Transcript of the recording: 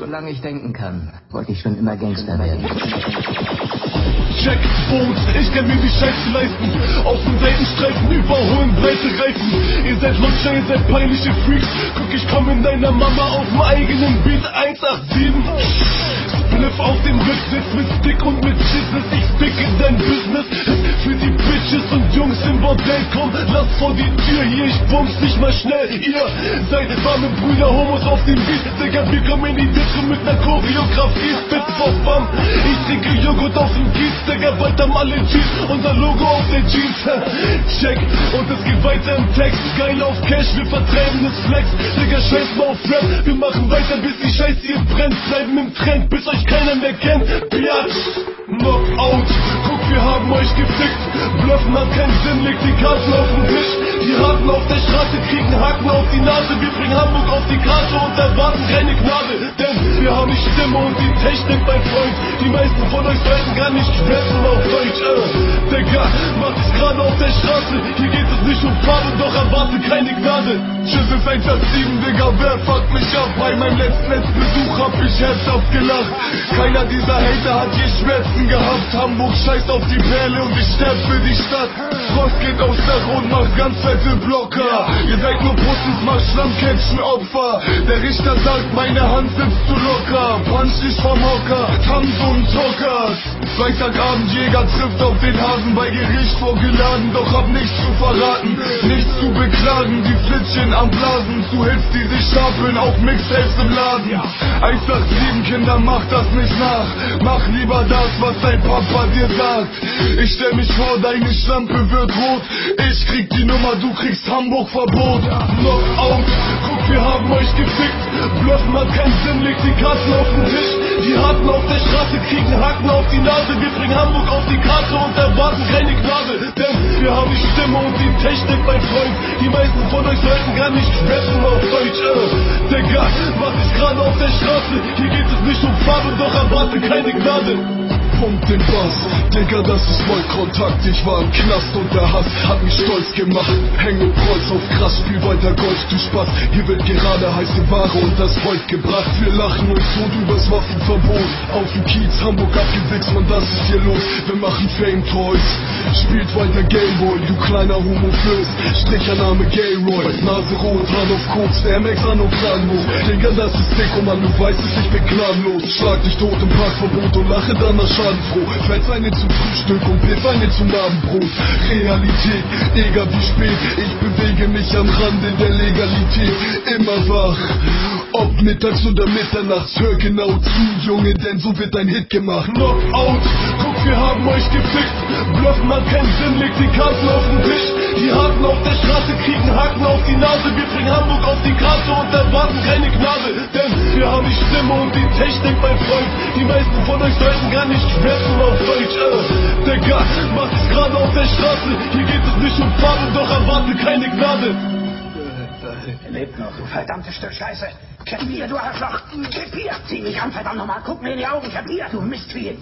Solange ich denken kann, wollte ich schon immer Gangster werden. Check, Boots, ich kann mir die Scheiße leisten. Auf den Seitenstreifen überholen, breite Reifen. Ihr seid Lutscher, ihr seid peinliche Freaks. Guck, ich komm in deiner Mama auf dem eigenen Beat 187. Spliff auf dem Rücksitz mit Stick und mit Jesus. Ich stick in dein Business. Jungs im Bordell, komm, lass vor die Tür hier, ich bums nicht mal schnell. Ihr seid warme Brüder, Homos auf dem Beat. Digga, wir kommen in die Disco mit ner Choreografie. Spit vor Bam. Ich trinke Joghurt auf dem Kiez, Digga, bald haben alle Jeans. Unser Logo auf der Jeans. Check. Und es geht weiter im Text. Geil auf Cash, wir vertreiben das Flex. Digga, scheiß mal auf Rap. Wir machen weiter, bis die Scheiße hier brennt. Bleiben im Trend, bis euch keiner mehr kennt. Biatch. Knockout. Wir haben euch gefickt. Bluffen hat keinen Sinn, legt die Karten auf den Tisch. Die Harten auf der Straße kriegen Haken auf die Nase. Wir bringen Hamburg auf die Karte und erwarten keine Gnade. Denn wir haben die Stimme und die Technik, mein Freund. Die meisten von euch sollten gar nicht rappen auf Deutsch. Äh. Digga, mach es gerade auf der Straße. Hier Farbe, doch erwarte keine Gnade. Tschüss ist 187, Digga, wer fuckt mich ab? Bei meinem letzten Netzbesuch hab ich herzhaft gelacht. Keiner dieser Hater hat je Schmerzen gehabt. Hamburg scheißt auf die Perle und ich sterb für die Stadt. Ganz fette Blocker. Ihr seid nur Pussys, macht Schlammcatchen Opfer. Der Richter sagt, meine Hand sitzt zu locker. Punch dich vom Hocker, Tanz und Zockers. Freitagabend, Jäger trifft auf den Hasen bei Gericht vorgeladen, doch hab nichts zu verraten, nichts zu beklagen, die Flittchen am Blasen, zu Hits, die sich stapeln auf Mixtapes im Laden. 187 Kinder, mach das nicht nach, mach lieber das, was dein Papa dir sagt. Ich stell mich vor, deine Schlampe wird rot, ich krieg die Nummer, du kriegst Hamburg-Verbot. Knockout, guck, wir haben euch gefickt, Bluffen hat keinen Sinn, legt die Karten auf den Tisch. Die Harten auf der Straße kriegen Haken auf die Nase. Wir bringen Hamburg auf die Karte und erwarten keine Gnade. Denn wir haben die Stimme und die Technik, mein Freund. Die meisten von euch sollten gar nicht rappen auf Deutsch. Äh. Digga, mach ich gerade auf der Straße. Hier geht es nicht um Farbe, doch erwarte keine Gnade. Pump den Bass, Digga, das ist Vollkontakt. Ich war im Knast und der Hass hat mich stolz gemacht. Häng und Kreuz auf krass, spiel weiter Golf, du Spaß. Hier wird gerade heiße Ware und das Volk gebracht. Wir lachen uns tot übers Waffenverbot. Auf dem Kiez, Hamburg abgewichst, man, das ist hier los. Wir machen Fame Toys. Spielt weiter Gameboy, du kleiner Homo-Fürst. Strichername Gayroy, Nase rot, Hand auf Koks, der MX an und hoch. Digga, das ist dick und man, du weißt es, ich bin gnadenlos. Schlag dich tot im Parkverbot und lache dann nach schadenfroh. Fetz eine zum Frühstück und Piff eine zum Abendbrot. Realität, egal wie spät, ich bewege mich am Rande der Legalität. Immer wach, ob mittags oder mitternachts, hör genau zu, Junge, denn so wird ein Hit gemacht. Knockout, guck, wir haben euch gefickt. Bluffen hat keinen Sinn, legt die Karten auf den Tisch. Die Harten auf der Straße kriegen Haken auf die Nase. Wir bringen Hamburg auf die Karte und erwarten keine Gnade. Denn wir haben die Stimme und die Technik, mein Freund. Die meisten von euch sollten gar nicht rappen auf Deutsch. Äh. Digga, mach es gerade auf der Straße. Hier geht es nicht um Farbe, doch erwarte keine Gnade. Er lebt noch, du verdammte Stück Scheiße. Krepier, du Arschloch. Krepier. Zieh mich an, verdammt nochmal. Guck mir in die Augen. Krepier, du Mistvieh.